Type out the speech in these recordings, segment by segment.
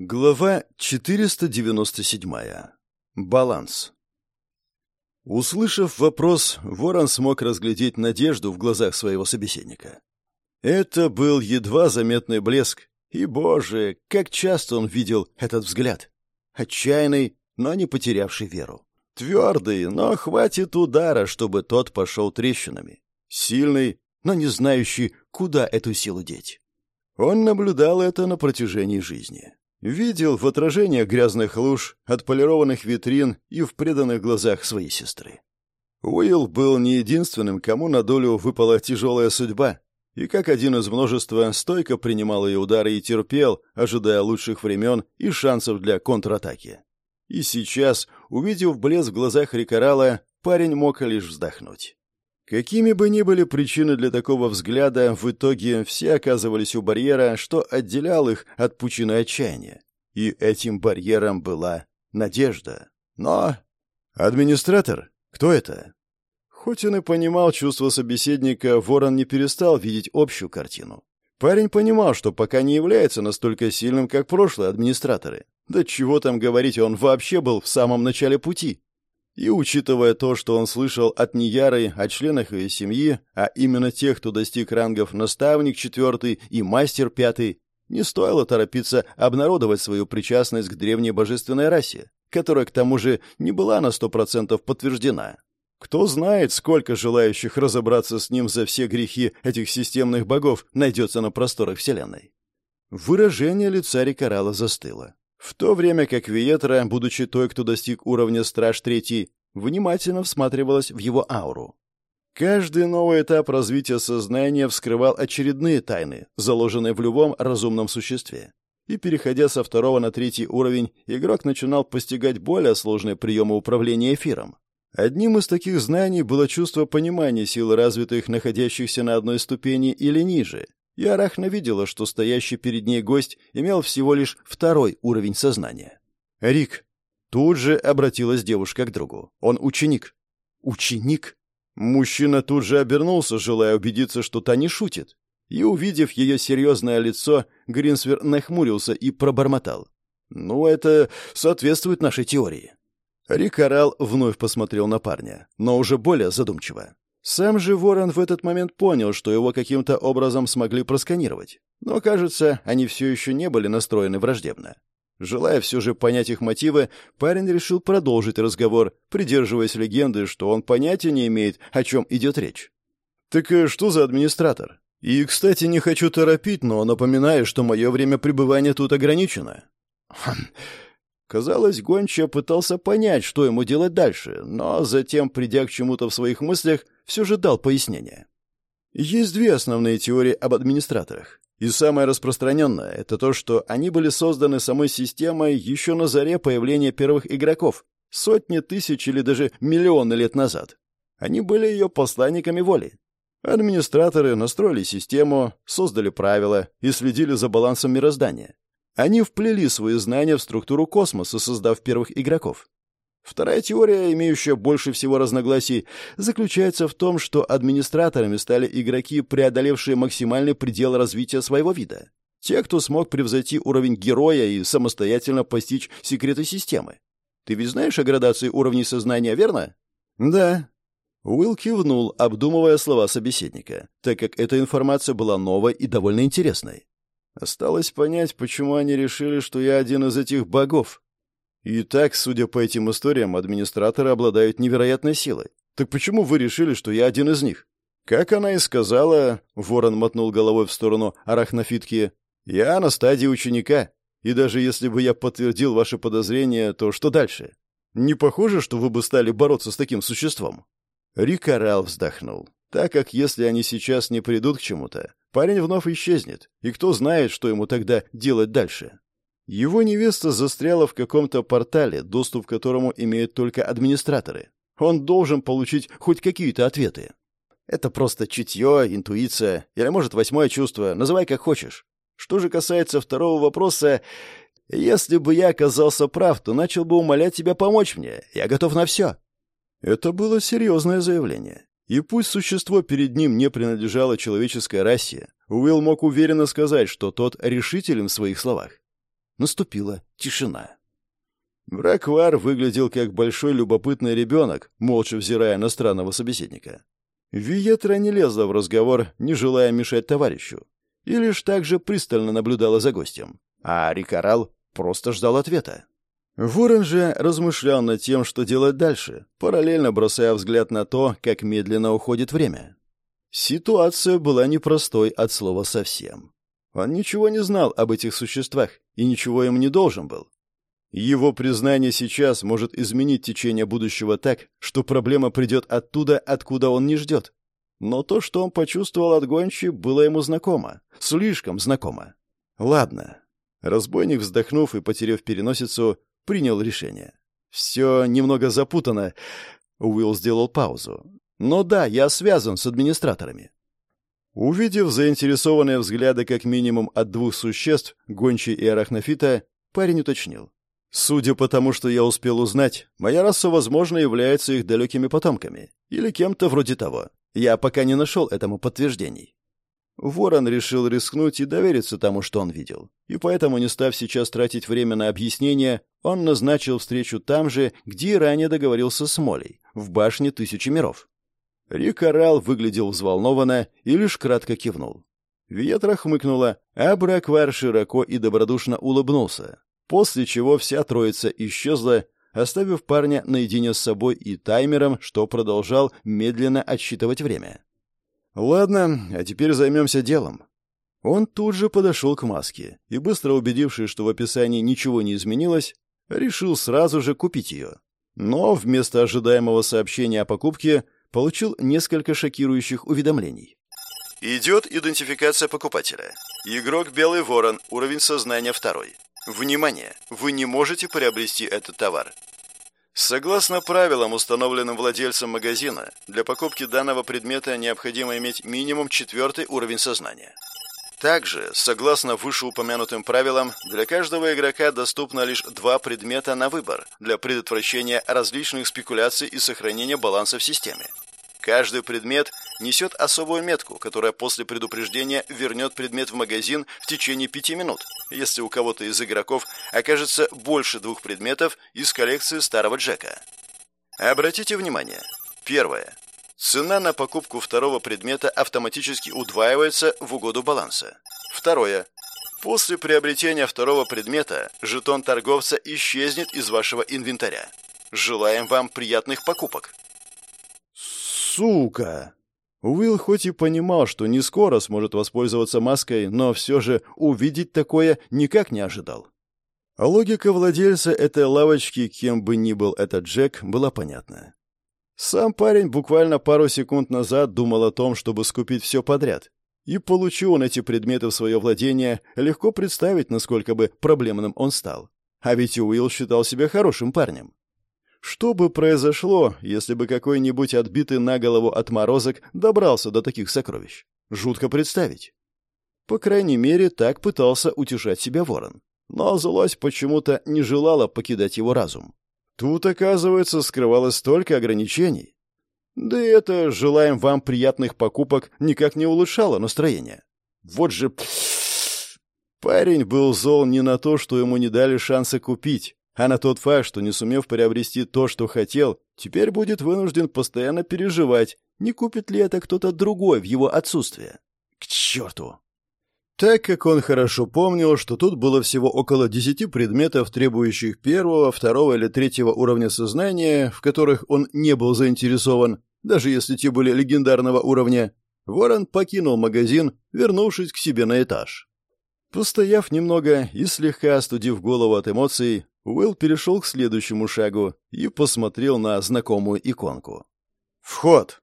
Глава 497. Баланс. Услышав вопрос, Ворон смог разглядеть надежду в глазах своего собеседника. Это был едва заметный блеск, и, боже, как часто он видел этот взгляд. Отчаянный, но не потерявший веру. Твердый, но хватит удара, чтобы тот пошел трещинами. Сильный, но не знающий, куда эту силу деть. Он наблюдал это на протяжении жизни. Видел в отражениях грязных луж, отполированных витрин и в преданных глазах своей сестры. Уилл был не единственным, кому на долю выпала тяжелая судьба, и как один из множества стойко принимал ее удары и терпел, ожидая лучших времен и шансов для контратаки. И сейчас, увидев блеск в глазах Рикарала, парень мог лишь вздохнуть. Какими бы ни были причины для такого взгляда, в итоге все оказывались у барьера, что отделял их от пучины отчаяния. И этим барьером была надежда. Но... Администратор? Кто это? Хоть он и понимал чувство собеседника, Ворон не перестал видеть общую картину. Парень понимал, что пока не является настолько сильным, как прошлые администраторы. Да чего там говорить, он вообще был в самом начале пути. И учитывая то, что он слышал от Нияры о членах ее семьи, а именно тех, кто достиг рангов наставник четвертый и мастер пятый, не стоило торопиться обнародовать свою причастность к древней божественной расе, которая к тому же не была на сто процентов подтверждена. Кто знает, сколько желающих разобраться с ним за все грехи этих системных богов найдется на просторах Вселенной. Выражение лица Рикарала застыло. В то время как Виетра, будучи той, кто достиг уровня Страж Третий, внимательно всматривалась в его ауру. Каждый новый этап развития сознания вскрывал очередные тайны, заложенные в любом разумном существе. И переходя со второго на третий уровень, игрок начинал постигать более сложные приемы управления эфиром. Одним из таких знаний было чувство понимания сил развитых, находящихся на одной ступени или ниже, и Арахна видела, что стоящий перед ней гость имел всего лишь второй уровень сознания. «Рик!» Тут же обратилась девушка к другу. «Он ученик». «Ученик?» Мужчина тут же обернулся, желая убедиться, что та не шутит. И, увидев ее серьезное лицо, Гринсвер нахмурился и пробормотал. «Ну, это соответствует нашей теории». Рик Орал вновь посмотрел на парня, но уже более задумчиво. Сам же Ворон в этот момент понял, что его каким-то образом смогли просканировать. Но, кажется, они все еще не были настроены враждебно. Желая все же понять их мотивы, парень решил продолжить разговор, придерживаясь легенды, что он понятия не имеет, о чем идет речь. «Так э, что за администратор? И, кстати, не хочу торопить, но напоминаю, что мое время пребывания тут ограничено». Казалось, Гонча пытался понять, что ему делать дальше, но затем, придя к чему-то в своих мыслях, все же дал пояснение. Есть две основные теории об администраторах. И самая распространенная — это то, что они были созданы самой системой еще на заре появления первых игроков, сотни тысяч или даже миллионы лет назад. Они были ее посланниками воли. Администраторы настроили систему, создали правила и следили за балансом мироздания. Они вплели свои знания в структуру космоса, создав первых игроков. Вторая теория, имеющая больше всего разногласий, заключается в том, что администраторами стали игроки, преодолевшие максимальный предел развития своего вида. Те, кто смог превзойти уровень героя и самостоятельно постичь секреты системы. Ты ведь знаешь о градации уровней сознания, верно? Да. Уилл кивнул, обдумывая слова собеседника, так как эта информация была новой и довольно интересной. Осталось понять, почему они решили, что я один из этих богов. И так, судя по этим историям, администраторы обладают невероятной силой. Так почему вы решили, что я один из них? Как она и сказала, Ворон мотнул головой в сторону арахнофитки, я на стадии ученика. И даже если бы я подтвердил ваши подозрения, то что дальше? Не похоже, что вы бы стали бороться с таким существом? Рикарал вздохнул. Так как если они сейчас не придут к чему-то, парень вновь исчезнет, и кто знает, что ему тогда делать дальше. Его невеста застряла в каком-то портале, доступ к которому имеют только администраторы. Он должен получить хоть какие-то ответы. Это просто чутье, интуиция, или, может, восьмое чувство, называй как хочешь. Что же касается второго вопроса, если бы я оказался прав, то начал бы умолять тебя помочь мне. Я готов на все. Это было серьезное заявление. И пусть существо перед ним не принадлежало человеческой расе, Уилл мог уверенно сказать, что тот решителен в своих словах. Наступила тишина. Браквар выглядел как большой любопытный ребенок, молча взирая на странного собеседника. Виетра не лезла в разговор, не желая мешать товарищу, и лишь также пристально наблюдала за гостем. А Рикарал просто ждал ответа. Ворон же размышлял над тем, что делать дальше, параллельно бросая взгляд на то, как медленно уходит время. Ситуация была непростой от слова совсем. Он ничего не знал об этих существах и ничего им не должен был. Его признание сейчас может изменить течение будущего так, что проблема придет оттуда, откуда он не ждет. Но то, что он почувствовал от гончи, было ему знакомо. Слишком знакомо. Ладно. Разбойник, вздохнув и потеряв переносицу, принял решение. «Все немного запутано». Уилл сделал паузу. «Но да, я связан с администраторами». Увидев заинтересованные взгляды как минимум от двух существ, гончей и арахнофита, парень уточнил. Судя по тому, что я успел узнать, моя раса, возможно, является их далекими потомками. Или кем-то вроде того. Я пока не нашел этому подтверждений. Ворон решил рискнуть и довериться тому, что он видел. И поэтому, не став сейчас тратить время на объяснение, он назначил встречу там же, где ранее договорился с Молей, в башне Тысячи Миров. Рик Орал выглядел взволнованно и лишь кратко кивнул. Ветра хмыкнула, а Браквар широко и добродушно улыбнулся, после чего вся троица исчезла, оставив парня наедине с собой и таймером, что продолжал медленно отсчитывать время. «Ладно, а теперь займемся делом». Он тут же подошел к маске и, быстро убедившись, что в описании ничего не изменилось, решил сразу же купить ее. Но вместо ожидаемого сообщения о покупке получил несколько шокирующих уведомлений. Идет идентификация покупателя. Игрок Белый Ворон, уровень сознания второй. Внимание! Вы не можете приобрести этот товар. Согласно правилам, установленным владельцем магазина, для покупки данного предмета необходимо иметь минимум четвертый уровень сознания. Также, согласно вышеупомянутым правилам, для каждого игрока доступно лишь два предмета на выбор для предотвращения различных спекуляций и сохранения баланса в системе. Каждый предмет несет особую метку, которая после предупреждения вернет предмет в магазин в течение пяти минут, если у кого-то из игроков окажется больше двух предметов из коллекции старого Джека. Обратите внимание. Первое. Цена на покупку второго предмета автоматически удваивается в угоду баланса. Второе. После приобретения второго предмета жетон торговца исчезнет из вашего инвентаря. Желаем вам приятных покупок. Сука! Уилл хоть и понимал, что не скоро сможет воспользоваться маской, но все же увидеть такое никак не ожидал. Логика владельца этой лавочки, кем бы ни был этот Джек, была понятна. Сам парень буквально пару секунд назад думал о том, чтобы скупить все подряд. И получил он эти предметы в свое владение, легко представить, насколько бы проблемным он стал. А ведь Уилл считал себя хорошим парнем. Что бы произошло, если бы какой-нибудь отбитый на голову отморозок добрался до таких сокровищ? Жутко представить. По крайней мере, так пытался утешать себя ворон. Но злость почему-то не желала покидать его разум. Тут, оказывается, скрывалось столько ограничений. Да и это «желаем вам приятных покупок» никак не улучшало настроение. Вот же... Парень был зол не на то, что ему не дали шанса купить, а на тот факт, что не сумев приобрести то, что хотел, теперь будет вынужден постоянно переживать, не купит ли это кто-то другой в его отсутствие. К черту! Так как он хорошо помнил, что тут было всего около десяти предметов, требующих первого, второго или третьего уровня сознания, в которых он не был заинтересован, даже если те были легендарного уровня, Ворон покинул магазин, вернувшись к себе на этаж. Постояв немного и слегка остудив голову от эмоций, Уилл перешел к следующему шагу и посмотрел на знакомую иконку. «Вход.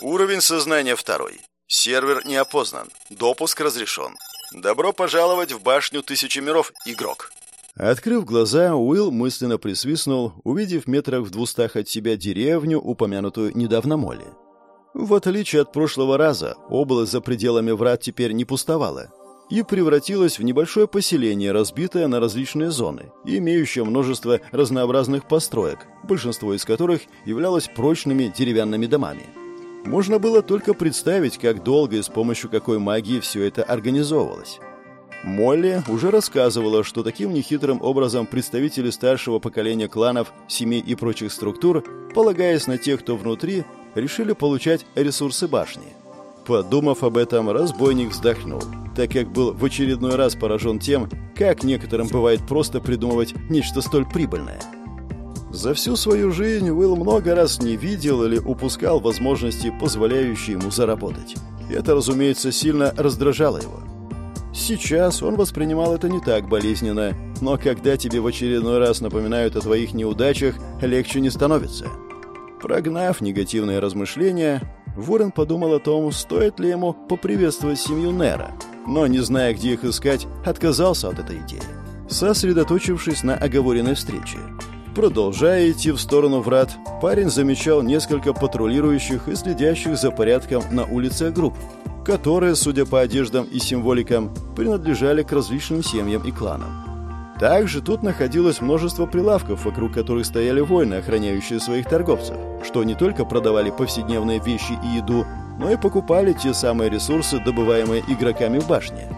Уровень сознания второй. Сервер не опознан. Допуск разрешен. Добро пожаловать в башню Тысячи Миров, игрок». Открыв глаза, Уилл мысленно присвистнул, увидев метрах в двустах от себя деревню, упомянутую недавно Молли. В отличие от прошлого раза, область за пределами врат теперь не пустовала и превратилась в небольшое поселение, разбитое на различные зоны, имеющее множество разнообразных построек, большинство из которых являлось прочными деревянными домами. Можно было только представить, как долго и с помощью какой магии все это организовывалось. Молли уже рассказывала, что таким нехитрым образом представители старшего поколения кланов, семей и прочих структур, полагаясь на тех, кто внутри, решили получать ресурсы башни. Подумав об этом, разбойник вздохнул, так как был в очередной раз поражен тем, как некоторым бывает просто придумывать нечто столь прибыльное. За всю свою жизнь Уилл много раз не видел или упускал возможности, позволяющие ему заработать. Это, разумеется, сильно раздражало его. Сейчас он воспринимал это не так болезненно, но когда тебе в очередной раз напоминают о твоих неудачах, легче не становится. Прогнав негативные размышления, Ворон подумал о том, стоит ли ему поприветствовать семью Нера, но, не зная, где их искать, отказался от этой идеи, сосредоточившись на оговоренной встрече. Продолжая идти в сторону врат, парень замечал несколько патрулирующих и следящих за порядком на улице групп, которые, судя по одеждам и символикам, принадлежали к различным семьям и кланам. Также тут находилось множество прилавков, вокруг которых стояли воины, охраняющие своих торговцев, что не только продавали повседневные вещи и еду, но и покупали те самые ресурсы, добываемые игроками в башне.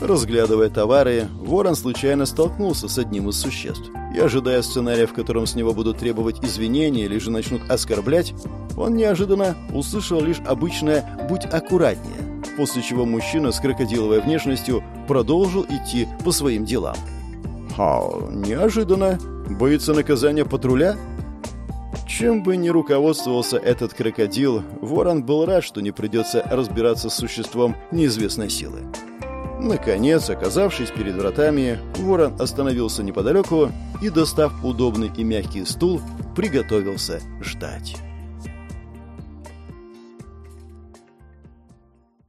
Разглядывая товары, Ворон случайно столкнулся с одним из существ. И ожидая сценария, в котором с него будут требовать извинения или же начнут оскорблять, он неожиданно услышал лишь обычное «будь аккуратнее», после чего мужчина с крокодиловой внешностью продолжил идти по своим делам. Ха, неожиданно. Боится наказания патруля? Чем бы ни руководствовался этот крокодил, Ворон был рад, что не придется разбираться с существом неизвестной силы. Наконец, оказавшись перед вратами, Ворон остановился неподалеку и, достав удобный и мягкий стул, приготовился ждать.